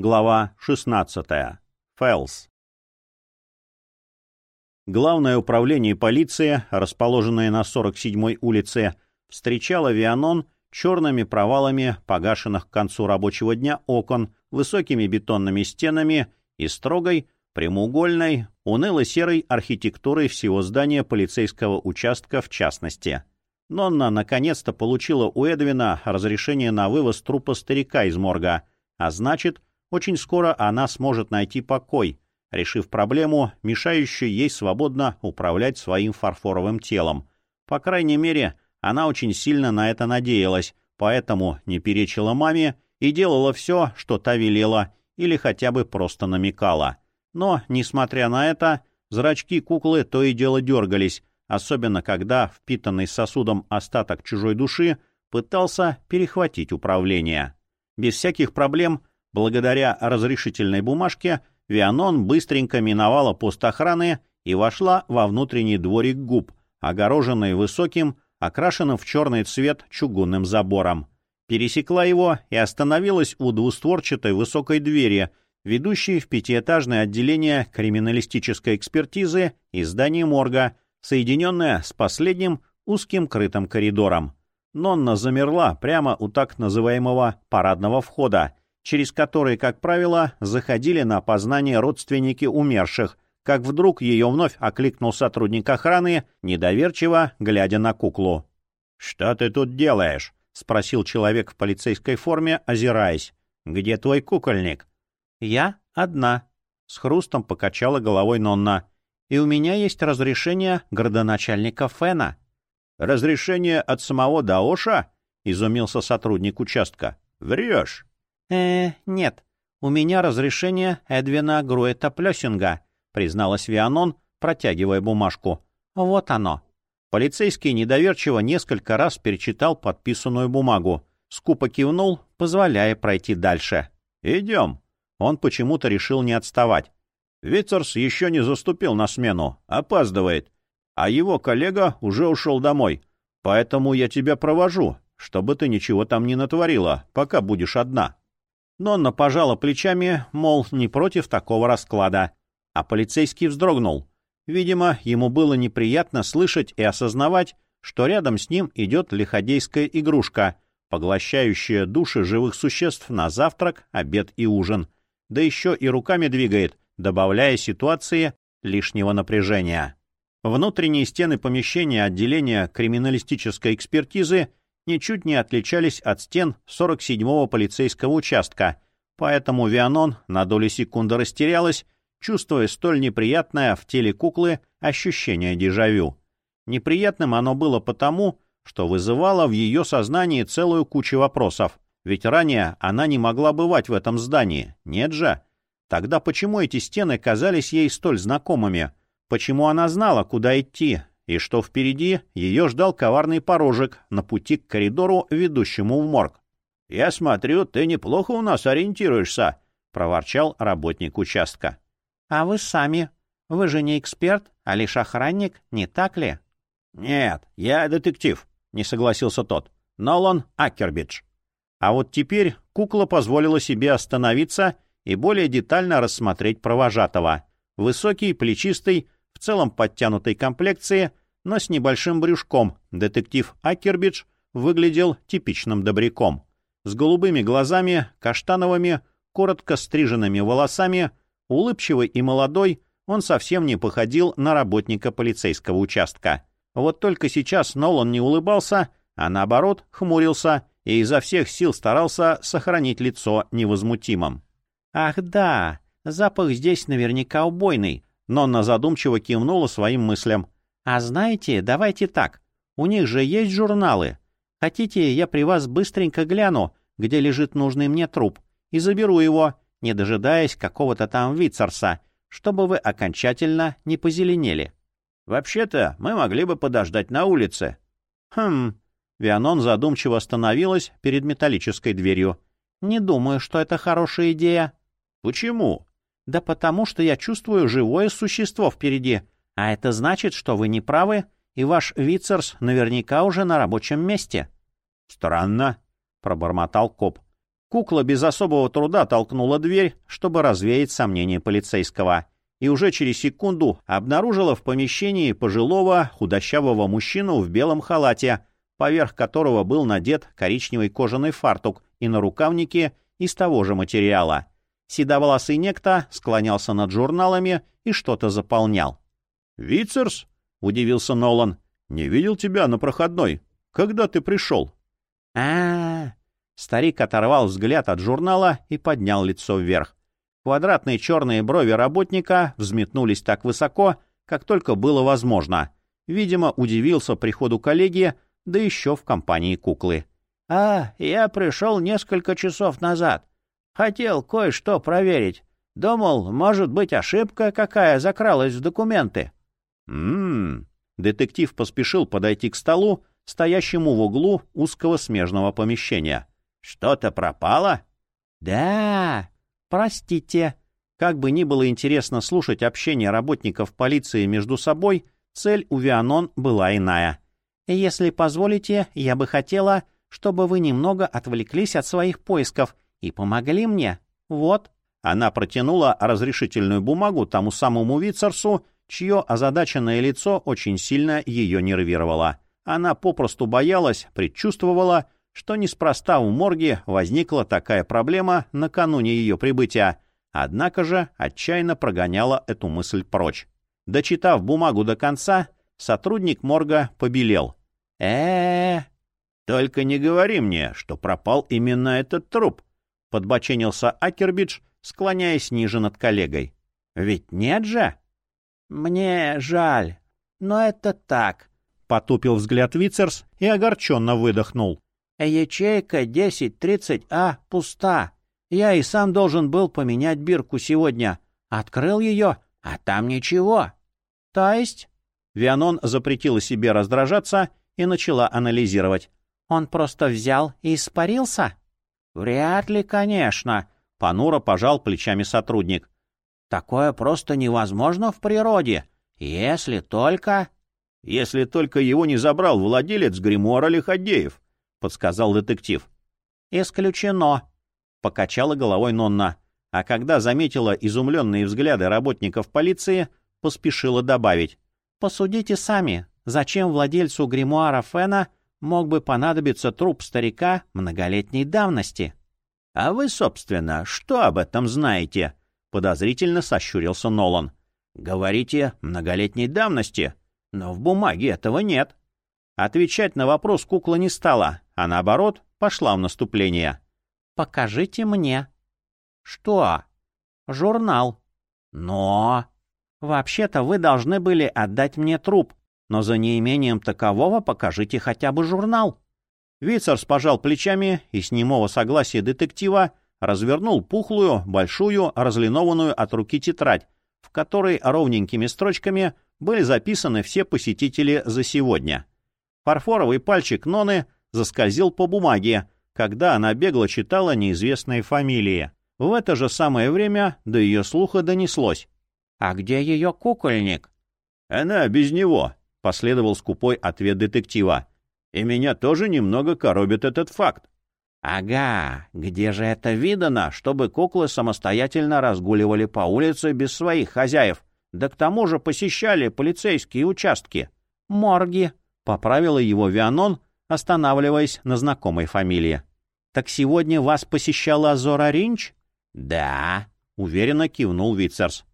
Глава 16. Фэлс. Главное управление полиции, расположенное на 47-й улице, встречало Вианон черными провалами погашенных к концу рабочего дня окон, высокими бетонными стенами и строгой, прямоугольной, уныло-серой архитектурой всего здания полицейского участка в частности. Нонна наконец-то получила у Эдвина разрешение на вывоз трупа старика из морга, а значит, очень скоро она сможет найти покой, решив проблему, мешающую ей свободно управлять своим фарфоровым телом. По крайней мере, она очень сильно на это надеялась, поэтому не перечила маме и делала все, что та велела, или хотя бы просто намекала. Но, несмотря на это, зрачки куклы то и дело дергались, особенно когда впитанный сосудом остаток чужой души пытался перехватить управление. Без всяких проблем Благодаря разрешительной бумажке Вианон быстренько миновала пост охраны и вошла во внутренний дворик губ, огороженный высоким, окрашенным в черный цвет чугунным забором. Пересекла его и остановилась у двустворчатой высокой двери, ведущей в пятиэтажное отделение криминалистической экспертизы и здание морга, соединенное с последним узким крытым коридором. Нонна замерла прямо у так называемого парадного входа, через которые, как правило, заходили на опознание родственники умерших, как вдруг ее вновь окликнул сотрудник охраны, недоверчиво глядя на куклу. «Что ты тут делаешь?» — спросил человек в полицейской форме, озираясь. «Где твой кукольник?» «Я одна», — с хрустом покачала головой Нонна. «И у меня есть разрешение градоначальника Фена». «Разрешение от самого Даоша?» — изумился сотрудник участка. «Врешь!» «Э, нет, у меня разрешение Эдвина Груэта Плёсинга», — призналась Вианон, протягивая бумажку. «Вот оно». Полицейский недоверчиво несколько раз перечитал подписанную бумагу, скупо кивнул, позволяя пройти дальше. «Идем». Он почему-то решил не отставать. Вицерс еще не заступил на смену, опаздывает, а его коллега уже ушел домой. Поэтому я тебя провожу, чтобы ты ничего там не натворила, пока будешь одна. Нонна пожала плечами, мол, не против такого расклада. А полицейский вздрогнул. Видимо, ему было неприятно слышать и осознавать, что рядом с ним идет лиходейская игрушка, поглощающая души живых существ на завтрак, обед и ужин. Да еще и руками двигает, добавляя ситуации лишнего напряжения. Внутренние стены помещения отделения криминалистической экспертизы ничуть не отличались от стен 47-го полицейского участка, поэтому Вианон на долю секунды растерялась, чувствуя столь неприятное в теле куклы ощущение дежавю. Неприятным оно было потому, что вызывало в ее сознании целую кучу вопросов, ведь ранее она не могла бывать в этом здании, нет же? Тогда почему эти стены казались ей столь знакомыми? Почему она знала, куда идти, и что впереди ее ждал коварный порожек на пути к коридору, ведущему в морг. — Я смотрю, ты неплохо у нас ориентируешься, — проворчал работник участка. — А вы сами? Вы же не эксперт, а лишь охранник, не так ли? — Нет, я детектив, — не согласился тот. — Нолан Акербидж. А вот теперь кукла позволила себе остановиться и более детально рассмотреть провожатого. Высокий, плечистый, в целом подтянутой комплекции, но с небольшим брюшком, детектив Акербидж выглядел типичным добряком. С голубыми глазами, каштановыми, коротко стриженными волосами, улыбчивый и молодой, он совсем не походил на работника полицейского участка. Вот только сейчас Нолан не улыбался, а наоборот хмурился и изо всех сил старался сохранить лицо невозмутимым. «Ах да, запах здесь наверняка убойный», Нонна задумчиво кивнула своим мыслям. А знаете, давайте так. У них же есть журналы. Хотите, я при вас быстренько гляну, где лежит нужный мне труп, и заберу его, не дожидаясь какого-то там Вицерса, чтобы вы окончательно не позеленели. Вообще-то мы могли бы подождать на улице. Хм. Вианон задумчиво остановилась перед металлической дверью. Не думаю, что это хорошая идея. Почему? Да потому что я чувствую живое существо впереди, а это значит, что вы не правы, и ваш Вицерс наверняка уже на рабочем месте. — Странно, — пробормотал коп. Кукла без особого труда толкнула дверь, чтобы развеять сомнения полицейского, и уже через секунду обнаружила в помещении пожилого худощавого мужчину в белом халате, поверх которого был надет коричневый кожаный фартук и на рукавнике из того же материала. Седоволосый некто склонялся над журналами и что-то заполнял. «Вицерс?» — удивился Нолан. «Не видел тебя на проходной. Когда ты пришел?» а, -а, -а Старик оторвал взгляд от журнала и поднял лицо вверх. Квадратные черные брови работника взметнулись так высоко, как только было возможно. Видимо, удивился приходу коллеги, да еще в компании куклы. «А, я пришел несколько часов назад. Хотел кое-что проверить. Думал, может быть, ошибка какая закралась в документы». «М-м-м». Детектив поспешил подойти к столу, стоящему в углу узкого смежного помещения. Что-то пропало? Да. Простите. Как бы ни было интересно слушать общение работников полиции между собой, цель у Вианон была иная. Если позволите, я бы хотела, чтобы вы немного отвлеклись от своих поисков и помогли мне. Вот. Она протянула разрешительную бумагу тому самому Вицерсу, чье озадаченное лицо очень сильно ее нервировало. Она попросту боялась, предчувствовала, что неспроста у морги возникла такая проблема накануне ее прибытия, однако же отчаянно прогоняла эту мысль прочь. Дочитав бумагу до конца, сотрудник морга побелел. э Только не говори мне, что пропал именно этот труп, — подбоченился Акербидж, склоняясь ниже над коллегой. — Ведь нет же? — Мне жаль, но это так, — потупил взгляд Вицерс и огорченно выдохнул. Ячейка 1030А пуста. Я и сам должен был поменять бирку сегодня. Открыл ее, а там ничего. То есть... Вианон запретила себе раздражаться и начала анализировать. Он просто взял и испарился? Вряд ли, конечно. Понуро пожал плечами сотрудник. Такое просто невозможно в природе. Если только... Если только его не забрал владелец гримуара Лиходеев, — подсказал детектив. «Исключено», — покачала головой Нонна, а когда заметила изумленные взгляды работников полиции, поспешила добавить. «Посудите сами, зачем владельцу гримуара Фена мог бы понадобиться труп старика многолетней давности?» «А вы, собственно, что об этом знаете?» — подозрительно сощурился Нолан. «Говорите, многолетней давности, но в бумаге этого нет». Отвечать на вопрос кукла не стала, а наоборот, пошла в наступление. «Покажите мне». «Что?» «Журнал». «Но...» «Вообще-то вы должны были отдать мне труп, но за неимением такового покажите хотя бы журнал». Вицерс пожал плечами и с немого согласия детектива развернул пухлую, большую, разлинованную от руки тетрадь, в которой ровненькими строчками были записаны все посетители за сегодня. Фарфоровый пальчик Ноны заскользил по бумаге, когда она бегло читала неизвестные фамилии. В это же самое время до ее слуха донеслось. «А где ее кукольник?» «Она без него», — последовал скупой ответ детектива. «И меня тоже немного коробит этот факт». «Ага, где же это видано, чтобы куклы самостоятельно разгуливали по улице без своих хозяев, да к тому же посещали полицейские участки?» «Морги», — поправила его Вианон, останавливаясь на знакомой фамилии. «Так сегодня вас посещала Зора Ринч?» «Да», — уверенно кивнул Вицерс.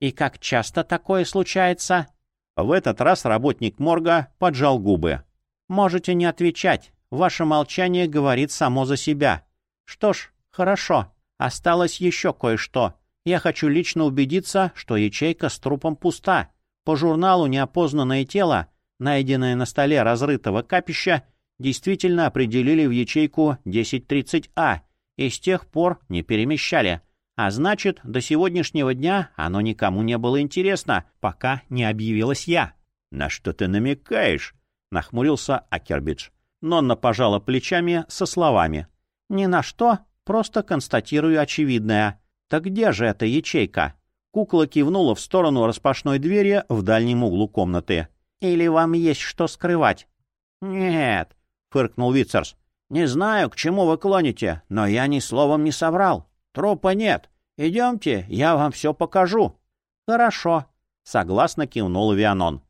«И как часто такое случается?» В этот раз работник морга поджал губы. «Можете не отвечать. Ваше молчание говорит само за себя. Что ж, хорошо. Осталось еще кое-что. Я хочу лично убедиться, что ячейка с трупом пуста. По журналу «Неопознанное тело», найденное на столе разрытого капища, действительно определили в ячейку 1030А и с тех пор не перемещали. А значит, до сегодняшнего дня оно никому не было интересно, пока не объявилась я. — На что ты намекаешь? — нахмурился Акербидж. Нонна пожала плечами со словами. — Ни на что, просто констатирую очевидное. Так где же эта ячейка? Кукла кивнула в сторону распашной двери в дальнем углу комнаты. — Или вам есть что скрывать? — Нет, — фыркнул Вицерс. «Не знаю, к чему вы клоните, но я ни словом не соврал. Трупа нет. Идемте, я вам все покажу». «Хорошо», — согласно кивнул Вианон.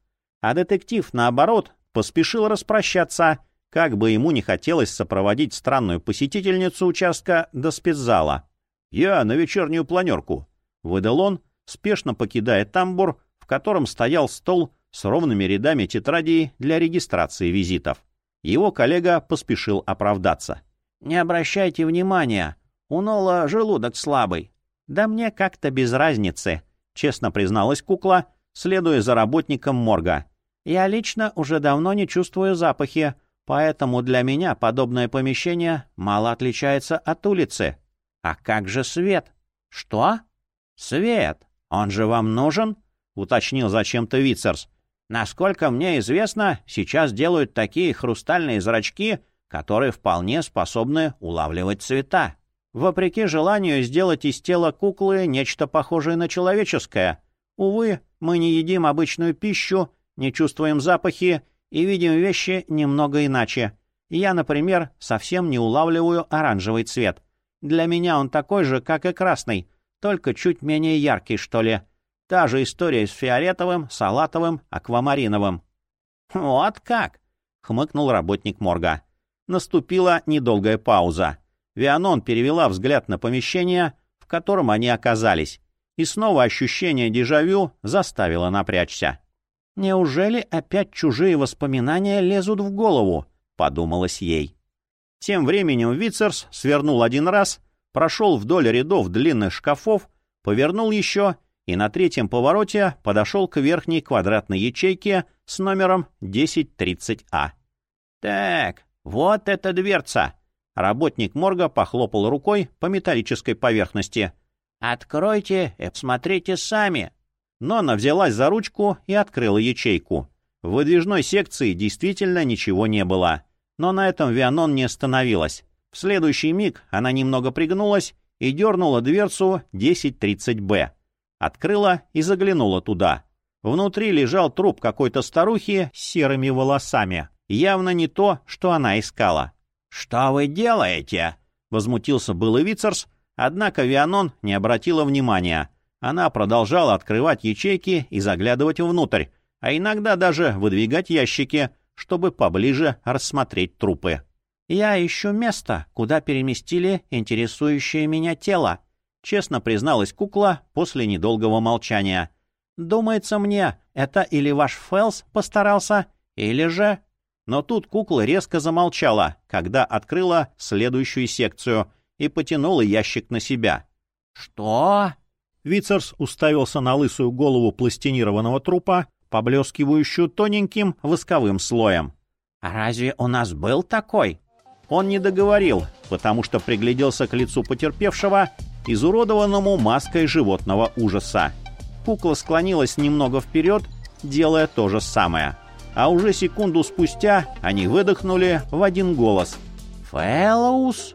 А детектив, наоборот, поспешил распрощаться, как бы ему не хотелось сопроводить странную посетительницу участка до спецзала. «Я на вечернюю планерку», — выдал он, спешно покидая тамбур, в котором стоял стол с ровными рядами тетрадей для регистрации визитов. Его коллега поспешил оправдаться. «Не обращайте внимания, у Нола желудок слабый». «Да мне как-то без разницы», — честно призналась кукла, следуя за работником морга. «Я лично уже давно не чувствую запахи, поэтому для меня подобное помещение мало отличается от улицы». «А как же свет?» «Что?» «Свет! Он же вам нужен?» — уточнил зачем-то Вицерс. «Насколько мне известно, сейчас делают такие хрустальные зрачки, которые вполне способны улавливать цвета. Вопреки желанию сделать из тела куклы нечто похожее на человеческое. Увы, мы не едим обычную пищу, не чувствуем запахи и видим вещи немного иначе. Я, например, совсем не улавливаю оранжевый цвет. Для меня он такой же, как и красный, только чуть менее яркий, что ли. Та же история с фиолетовым, салатовым, аквамариновым. «Вот как!» — хмыкнул работник морга. Наступила недолгая пауза. Вианон перевела взгляд на помещение, в котором они оказались, и снова ощущение дежавю заставило напрячься. «Неужели опять чужие воспоминания лезут в голову?» — подумалось ей. Тем временем Вицерс свернул один раз — прошел вдоль рядов длинных шкафов, повернул еще и на третьем повороте подошел к верхней квадратной ячейке с номером 1030А. «Так, вот эта дверца!» Работник морга похлопал рукой по металлической поверхности. «Откройте и посмотрите сами!» Но она взялась за ручку и открыла ячейку. В выдвижной секции действительно ничего не было. Но на этом Вианон не остановилась. В следующий миг она немного пригнулась и дернула дверцу 1030Б. Открыла и заглянула туда. Внутри лежал труп какой-то старухи с серыми волосами. Явно не то, что она искала. «Что вы делаете?» — возмутился был и Вицерс, однако Вианон не обратила внимания. Она продолжала открывать ячейки и заглядывать внутрь, а иногда даже выдвигать ящики, чтобы поближе рассмотреть трупы. «Я ищу место, куда переместили интересующее меня тело», — честно призналась кукла после недолгого молчания. «Думается мне, это или ваш Фэлс постарался, или же...» Но тут кукла резко замолчала, когда открыла следующую секцию и потянула ящик на себя. «Что?» Вицерс уставился на лысую голову пластинированного трупа, поблескивающую тоненьким восковым слоем. «А разве у нас был такой?» Он не договорил, потому что пригляделся к лицу потерпевшего, изуродованному маской животного ужаса. Кукла склонилась немного вперед, делая то же самое. А уже секунду спустя они выдохнули в один голос. «Фэллоус?»